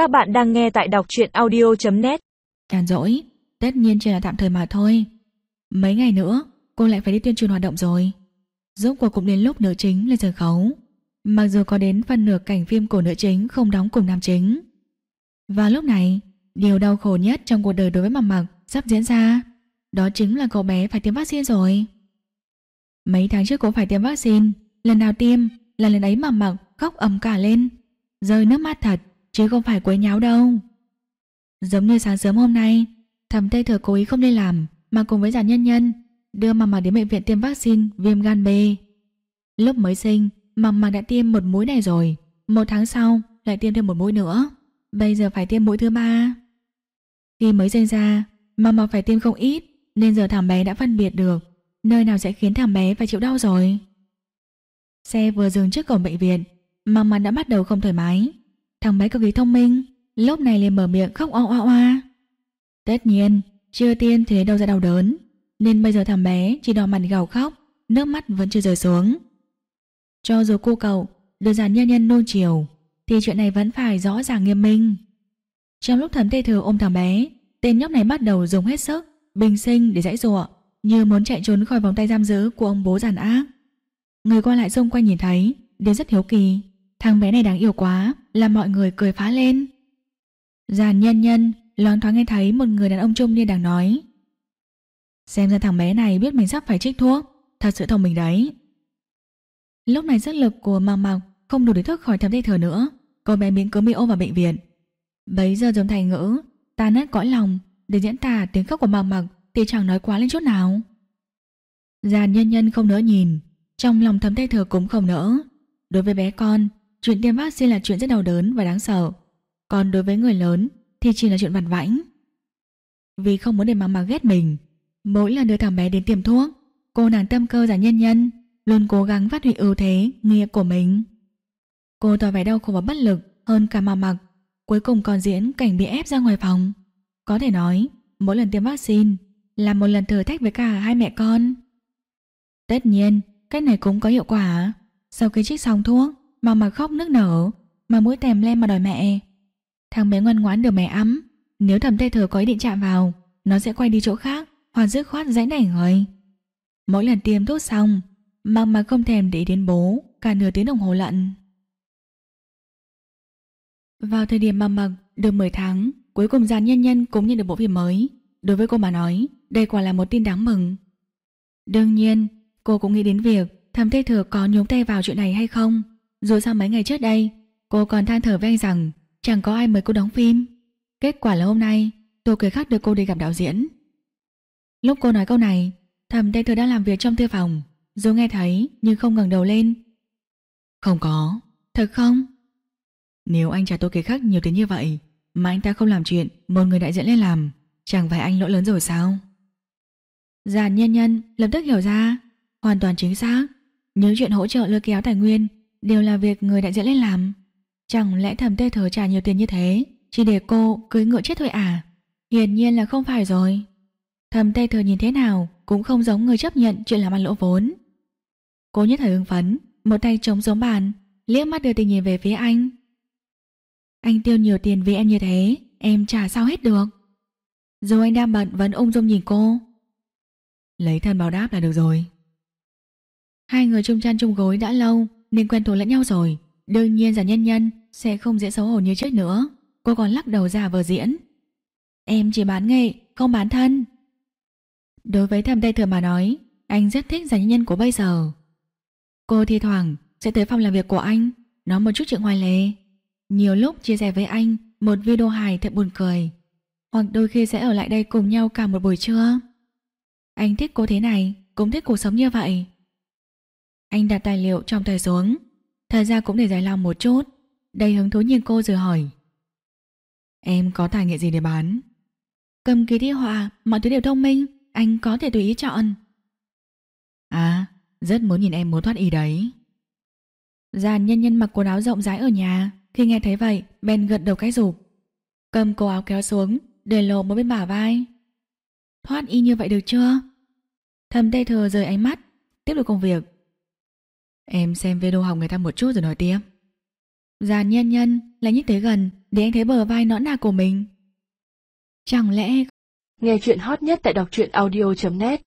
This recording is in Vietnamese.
Các bạn đang nghe tại đọc truyện audio.net Nhàn rỗi, tất nhiên chỉ là tạm thời mà thôi. Mấy ngày nữa, cô lại phải đi tuyên truyền hoạt động rồi. Rốt cuộc cũng đến lúc nữ chính lên sân khấu. Mặc dù có đến phần nửa cảnh phim của nữ chính không đóng cùng nam chính. Và lúc này, điều đau khổ nhất trong cuộc đời đối với Mạc Mặc sắp diễn ra. Đó chính là cậu bé phải tiêm vaccine rồi. Mấy tháng trước cô phải tiêm vaccine, lần nào tiêm là lần ấy Mạc Mặc khóc ầm cả lên. Rơi nước mắt thật, chứ không phải quấy nháo đâu. Giống như sáng sớm hôm nay, thầm tây thừa cố ý không đi làm mà cùng với giản nhân nhân đưa mầm Mạc đến bệnh viện tiêm vaccine viêm gan B. Lúc mới sinh, mầm Mạc đã tiêm một mũi này rồi, một tháng sau lại tiêm thêm một mũi nữa. Bây giờ phải tiêm mũi thứ ba. Khi mới sinh ra, mầm Mạc phải tiêm không ít, nên giờ thằng bé đã phân biệt được nơi nào sẽ khiến thằng bé phải chịu đau rồi. Xe vừa dừng trước cổng bệnh viện, mầm Mạc đã bắt đầu không thoải mái. Thằng bé cực kỳ thông minh, lúc này liền mở miệng khóc oa oa oa. Tất nhiên, chưa tiên thì đâu ra đau đớn, nên bây giờ thằng bé chỉ đỏ mặt gào khóc, nước mắt vẫn chưa rơi xuống. Cho dù cô cậu đưa giàn nhân nhân nôn chiều, thì chuyện này vẫn phải rõ ràng nghiêm minh. Trong lúc thẩm tê thừa ôm thằng bé, tên nhóc này bắt đầu dùng hết sức, bình sinh để dãy dụa, như muốn chạy trốn khỏi vòng tay giam giữ của ông bố giàn ác. Người qua lại xung quanh nhìn thấy, đều rất hiếu kỳ. Thằng bé này đáng yêu quá, làm mọi người cười phá lên. Giàn nhân nhân loáng thoáng nghe thấy một người đàn ông trung niên đang nói. Xem ra thằng bé này biết mình sắp phải trích thuốc, thật sự thông minh đấy. Lúc này sức lực của Mạc Mạc không đủ để thức khỏi thầm dây thở nữa, cô bé miễn cưỡng bị ôm vào bệnh viện. Bấy giờ dùng thành ngữ, ta nát cõi lòng, để diễn tả tiếng khóc của Mạc Mạc thì chẳng nói quá lên chút nào. Giàn nhân nhân không nỡ nhìn, trong lòng thầm tay thở cũng không nỡ. Đối với bé con, chuyện tiêm vaccine là chuyện rất đau đớn và đáng sợ. Còn đối với người lớn thì chỉ là chuyện vặt vãnh. Vì không muốn để mama mà ghét mình, mỗi lần đưa thằng bé đến tiêm thuốc, cô nàng tâm cơ giả nhân nhân luôn cố gắng phát huy ưu thế, nghĩa của mình. Cô tỏ vẻ đau khổ và bất lực hơn cả mà mặc, cuối cùng còn diễn cảnh bị ép ra ngoài phòng. Có thể nói, mỗi lần tiêm vaccine là một lần thử thách với cả hai mẹ con. Tất nhiên, cách này cũng có hiệu quả. Sau khi trích xong thuốc, mà mà khóc nức nở, mà mũi tèm lem mà đòi mẹ. Thằng bé ngoan ngoãn được mẹ ấm, nếu thầm tê thừa có ý định chạm vào, nó sẽ quay đi chỗ khác hoặc dứt khoát dãy nảy người. Mỗi lần tiêm thuốc xong, mà mà không thèm để đến bố cả nửa tiếng đồng hồ lận. Vào thời điểm mà mặc được 10 tháng, cuối cùng giàn nhân nhân cũng nhận được bộ phim mới. Đối với cô mà nói, đây quả là một tin đáng mừng. Đương nhiên, cô cũng nghĩ đến việc thầm tê thừa có nhúng tay vào chuyện này hay không. Dù sao mấy ngày trước đây, cô còn than thở với anh rằng chẳng có ai mời cô đóng phim. Kết quả là hôm nay, tôi cười khắc được cô đi gặp đạo diễn. Lúc cô nói câu này, thầm đây thừa đang làm việc trong thư phòng. Dù nghe thấy nhưng không ngẩng đầu lên. Không có, thật không? Nếu anh trả tôi cái khắc nhiều tiền như vậy mà anh ta không làm chuyện một người đại diện lên làm, chẳng phải anh lỗi lớn rồi sao? Giàn nhân nhân lập tức hiểu ra, hoàn toàn chính xác. Những chuyện hỗ trợ lôi kéo tài nguyên đều là việc người đại diện lên làm. Chẳng lẽ thầm tê thờ trả nhiều tiền như thế chỉ để cô cưới ngựa chết thôi à? Hiển nhiên là không phải rồi. Thầm tê thờ nhìn thế nào cũng không giống người chấp nhận chuyện làm ăn lỗ vốn. Cô nhất thời hưng phấn, một tay chống giống bàn, liếc mắt đưa tình nhìn về phía anh. Anh tiêu nhiều tiền vì em như thế, em trả sao hết được. Dù anh đang bận vẫn ung dung nhìn cô. Lấy thân báo đáp là được rồi. Hai người chung chăn chung gối đã lâu nên quen thuộc lẫn nhau rồi. Đương nhiên giả nhân nhân sẽ không dễ xấu hổ như trước nữa. Cô còn lắc đầu giả vờ diễn. Em chỉ bán nghệ, không bán thân. Đối với thầm tay thừa mà nói, anh rất thích giả nhân nhân của bây giờ. Cô thi thoảng sẽ tới phòng làm việc của anh, nói một chút chuyện ngoài lề. Nhiều lúc chia sẻ với anh một video hài thật buồn cười. Hoặc đôi khi sẽ ở lại đây cùng nhau cả một buổi trưa. Anh thích cô thế này, cũng thích cuộc sống như vậy. Anh đặt tài liệu trong tay xuống, thời gian cũng để giải lao một chút. Đầy hứng thú nhìn cô rồi hỏi. Em có tài nghệ gì để bán? Cầm ký thi họa, mọi thứ đều thông minh, anh có thể tùy ý chọn. À, rất muốn nhìn em muốn thoát y đấy. Giàn nhân nhân mặc quần áo rộng rãi ở nhà, khi nghe thấy vậy, Ben gật đầu cái rụp. Cầm cổ áo kéo xuống, để lộ một bên bả vai. Thoát y như vậy được chưa? Thầm tê thừa rời ánh mắt, tiếp tục công việc. Em xem video học người ta một chút rồi nói tiếp. Giàn nhân nhân lại nhích tới gần, để anh thấy bờ vai nõn nà của mình. Chẳng lẽ Nghe chuyện hot nhất tại đọc truyện audio.net